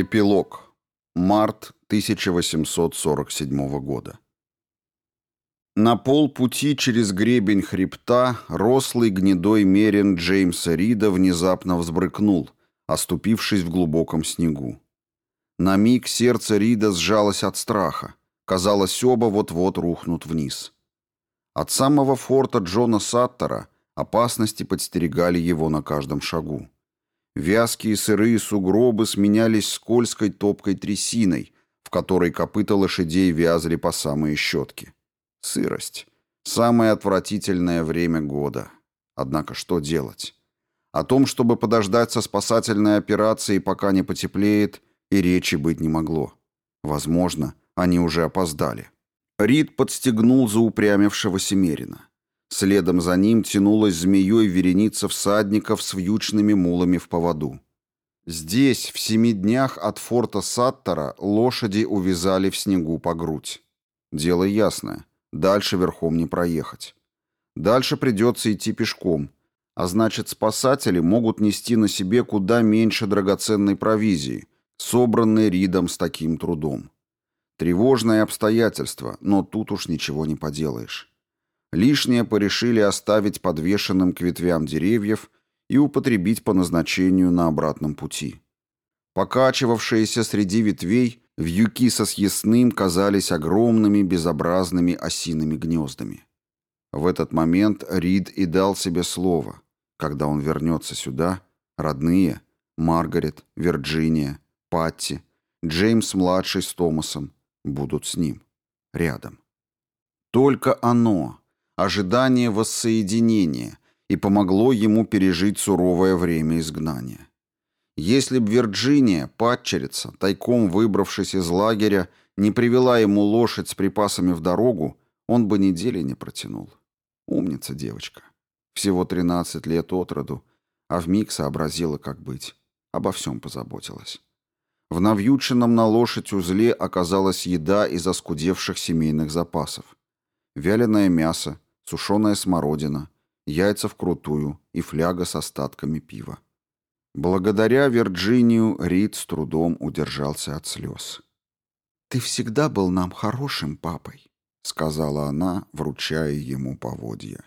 Эпилог. Март 1847 года. На полпути через гребень хребта рослый гнедой мерин Джеймса Рида внезапно взбрыкнул, оступившись в глубоком снегу. На миг сердце Рида сжалось от страха. Казалось, оба вот-вот рухнут вниз. От самого форта Джона Саттера опасности подстерегали его на каждом шагу. Вязкие сырые сугробы сменялись скользкой топкой трясиной, в которой копыта лошадей вязли по самые щетки. Сырость. Самое отвратительное время года. Однако что делать? О том, чтобы подождать со спасательной операцией, пока не потеплеет, и речи быть не могло. Возможно, они уже опоздали. Рид подстегнул заупрямившегося Мерина. Следом за ним тянулась змеей вереница всадников с вьючными мулами в поводу. Здесь, в семи днях от форта Саттера, лошади увязали в снегу по грудь. Дело ясное. Дальше верхом не проехать. Дальше придется идти пешком, а значит спасатели могут нести на себе куда меньше драгоценной провизии, собранной Ридом с таким трудом. Тревожное обстоятельство, но тут уж ничего не поделаешь. Лишнее порешили оставить подвешенным к ветвям деревьев и употребить по назначению на обратном пути. Покачивавшиеся среди ветвей, вьюки со съестным казались огромными безобразными осиными гнездами. В этот момент Рид и дал себе слово. Когда он вернется сюда, родные, Маргарет, Вирджиния, Патти, Джеймс-младший с Томасом, будут с ним, рядом. Только оно, ожидание воссоединения и помогло ему пережить суровое время изгнания. Если б Вирджиния, падчерица, тайком выбравшись из лагеря, не привела ему лошадь с припасами в дорогу, он бы недели не протянул. Умница девочка. Всего 13 лет от роду, а вмиг сообразила, как быть. Обо всем позаботилась. В навьюченном на лошадь узле оказалась еда из оскудевших семейных запасов. Вяленое мясо, сушеная смородина, яйца вкрутую и фляга с остатками пива. Благодаря Вирджинию Рид с трудом удержался от слез. «Ты всегда был нам хорошим папой», — сказала она, вручая ему поводья.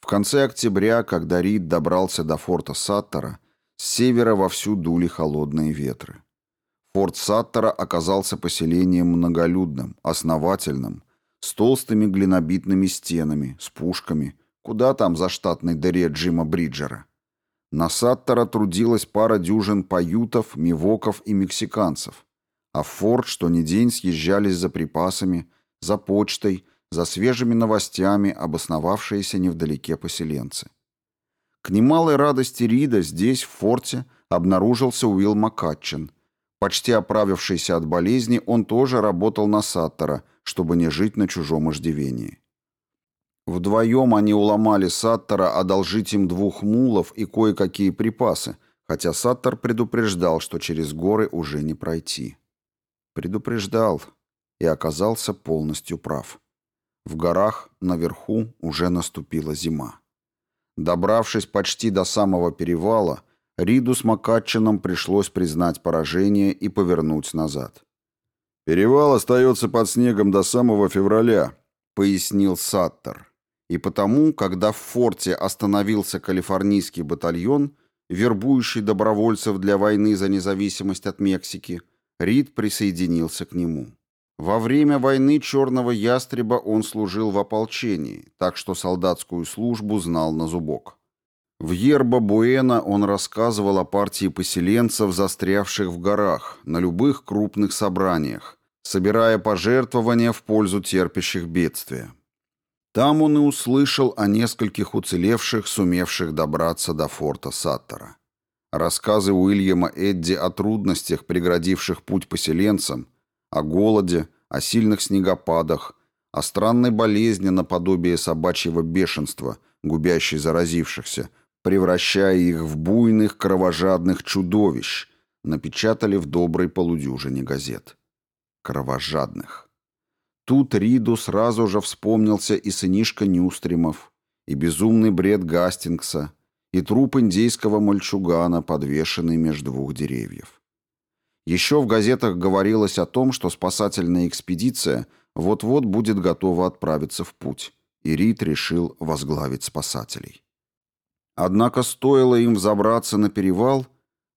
В конце октября, когда Рид добрался до форта Саттера, с севера вовсю дули холодные ветры. Форт Саттера оказался поселением многолюдным, основательным, с толстыми глинобитными стенами, с пушками. Куда там за штатной дыре Джима Бриджера? На Саттера трудилась пара дюжин паютов, мивоков и мексиканцев. А в форт что ни день съезжались за припасами, за почтой, за свежими новостями обосновавшиеся невдалеке поселенцы. К немалой радости Рида здесь, в форте, обнаружился Уилл Маккатчен. Почти оправившийся от болезни, он тоже работал на Саттера – чтобы не жить на чужом иждивении. Вдвоем они уломали Саттера одолжить им двух мулов и кое-какие припасы, хотя Саттер предупреждал, что через горы уже не пройти. Предупреждал и оказался полностью прав. В горах, наверху, уже наступила зима. Добравшись почти до самого перевала, Риду с Макатчином пришлось признать поражение и повернуть назад. «Перевал остается под снегом до самого февраля», — пояснил Саттер. И потому, когда в форте остановился калифорнийский батальон, вербующий добровольцев для войны за независимость от Мексики, Рид присоединился к нему. Во время войны Черного Ястреба он служил в ополчении, так что солдатскую службу знал на зубок. В Ерба-Буэна он рассказывал о партии поселенцев, застрявших в горах, на любых крупных собраниях, собирая пожертвования в пользу терпящих бедствия. Там он и услышал о нескольких уцелевших, сумевших добраться до форта Саттера. Рассказы Уильяма Эдди о трудностях, преградивших путь поселенцам, о голоде, о сильных снегопадах, о странной болезни наподобие собачьего бешенства, губящей заразившихся – превращая их в буйных кровожадных чудовищ, напечатали в доброй полудюжине газет. Кровожадных. Тут Риду сразу же вспомнился и сынишка Нюстримов, и безумный бред Гастингса, и труп индейского мальчугана, подвешенный между двух деревьев. Еще в газетах говорилось о том, что спасательная экспедиция вот-вот будет готова отправиться в путь, и Рид решил возглавить спасателей. Однако стоило им взобраться на перевал,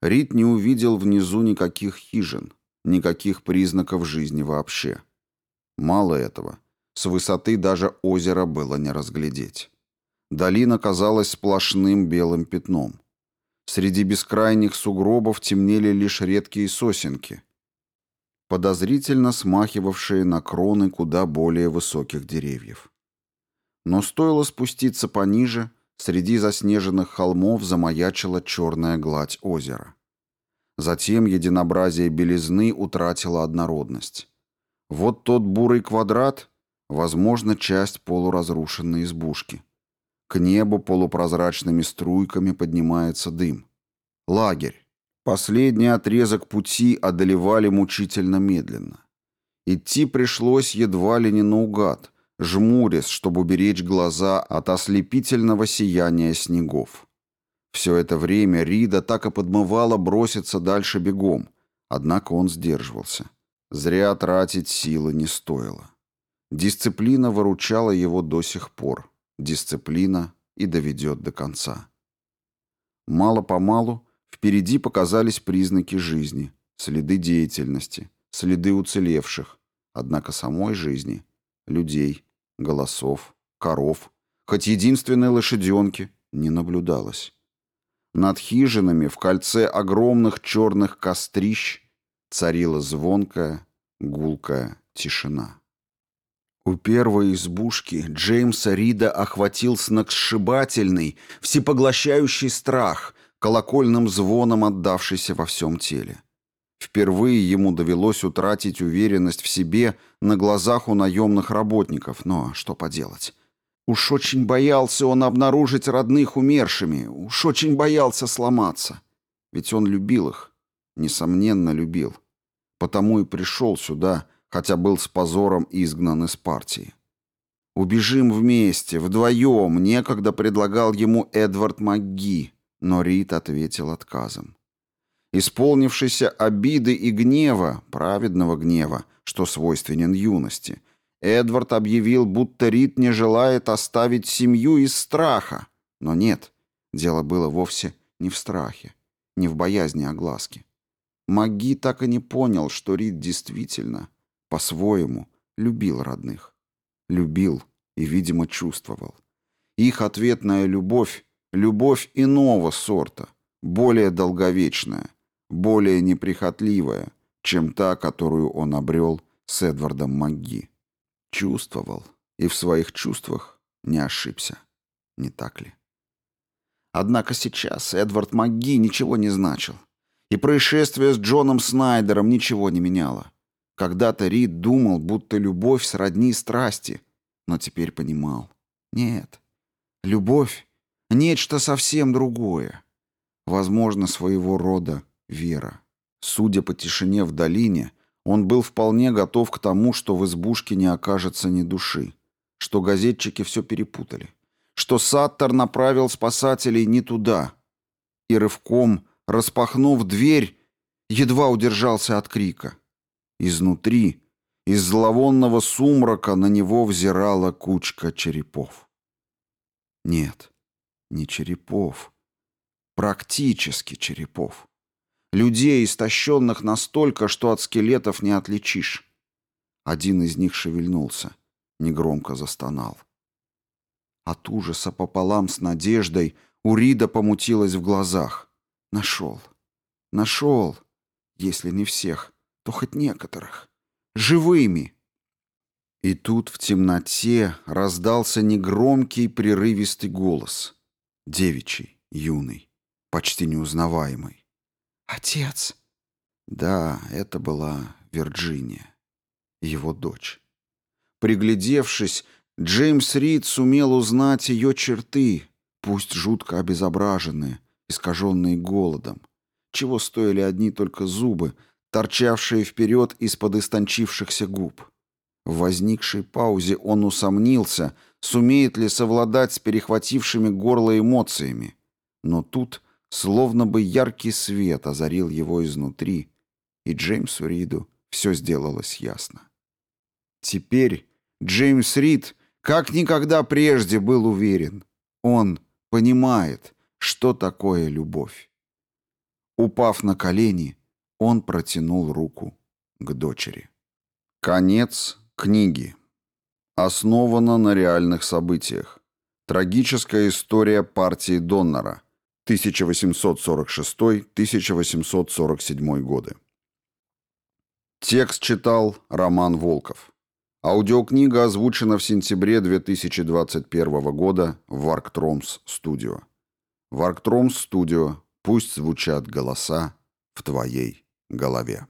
Рид не увидел внизу никаких хижин, никаких признаков жизни вообще. Мало этого, с высоты даже озера было не разглядеть. Долина казалась сплошным белым пятном. Среди бескрайних сугробов темнели лишь редкие сосенки, подозрительно смахивавшие на кроны куда более высоких деревьев. Но стоило спуститься пониже, среди заснеженных холмов замаячила черная гладь озера. Затем единообразие белизны утратило однородность. Вот тот бурый квадрат, возможно, часть полуразрушенной избушки. К небу полупрозрачными струйками поднимается дым. Лагерь. Последний отрезок пути одолевали мучительно медленно. Идти пришлось едва ли не наугад, жмурясь, чтобы уберечь глаза от ослепительного сияния снегов. Все это время Рида так и подмывала броситься дальше бегом, однако он сдерживался. Зря тратить силы не стоило. Дисциплина выручала его до сих пор. Дисциплина и доведет до конца. Мало-помалу впереди показались признаки жизни, следы деятельности, следы уцелевших, однако самой жизни, людей, голосов, коров, хоть единственной лошаденки, не наблюдалось. Над хижинами в кольце огромных черных кострищ царила звонкая, гулкая тишина. У первой избушки Джеймса Рида охватил сногсшибательный, всепоглощающий страх, колокольным звоном отдавшийся во всем теле. Впервые ему довелось утратить уверенность в себе на глазах у наемных работников, но что поделать. Уж очень боялся он обнаружить родных умершими, уж очень боялся сломаться. Ведь он любил их, несомненно любил. Потому и пришел сюда, хотя был с позором изгнан из партии. «Убежим вместе, вдвоем», некогда предлагал ему Эдвард МакГи, но Рид ответил отказом. Исполнившийся обиды и гнева, праведного гнева, что свойственен юности – Эдвард объявил, будто Рид не желает оставить семью из страха. Но нет, дело было вовсе не в страхе, не в боязни огласки. Маги так и не понял, что Рид действительно, по-своему, любил родных. Любил и, видимо, чувствовал. Их ответная любовь — любовь иного сорта, более долговечная, более неприхотливая, чем та, которую он обрел с Эдвардом Маги. Чувствовал. И в своих чувствах не ошибся. Не так ли? Однако сейчас Эдвард МакГи ничего не значил. И происшествие с Джоном Снайдером ничего не меняло. Когда-то Рид думал, будто любовь сродни страсти, но теперь понимал. Нет, любовь — нечто совсем другое. Возможно, своего рода вера. Судя по тишине в долине, он был вполне готов к тому, что в избушке не окажется ни души, что газетчики все перепутали, что Саттер направил спасателей не туда. И рывком, распахнув дверь, едва удержался от крика. Изнутри, из зловонного сумрака на него взирала кучка черепов. Нет, не черепов. Практически черепов. Людей, истощенных настолько, что от скелетов не отличишь. Один из них шевельнулся, негромко застонал. От ужаса пополам с надеждой у Рида помутилось в глазах. Нашел. Нашел. Если не всех, то хоть некоторых. Живыми. И тут в темноте раздался негромкий прерывистый голос. Девичий, юный, почти неузнаваемый. «Отец!» Да, это была Вирджиния, его дочь. Приглядевшись, Джеймс Рид сумел узнать ее черты, пусть жутко обезображенные, искаженные голодом, чего стоили одни только зубы, торчавшие вперед из-под истончившихся губ. В возникшей паузе он усомнился, сумеет ли совладать с перехватившими горло эмоциями. Но тут Словно бы яркий свет озарил его изнутри, и Джеймсу Риду все сделалось ясно. Теперь Джеймс Рид как никогда прежде был уверен. Он понимает, что такое любовь. Упав на колени, он протянул руку к дочери. Конец книги. Основана на реальных событиях. Трагическая история партии Доннера 1846-1847 годы. Текст читал Роман Волков. Аудиокнига озвучена в сентябре 2021 года в Варктромс студио. Варктромс студио. Пусть звучат голоса в твоей голове.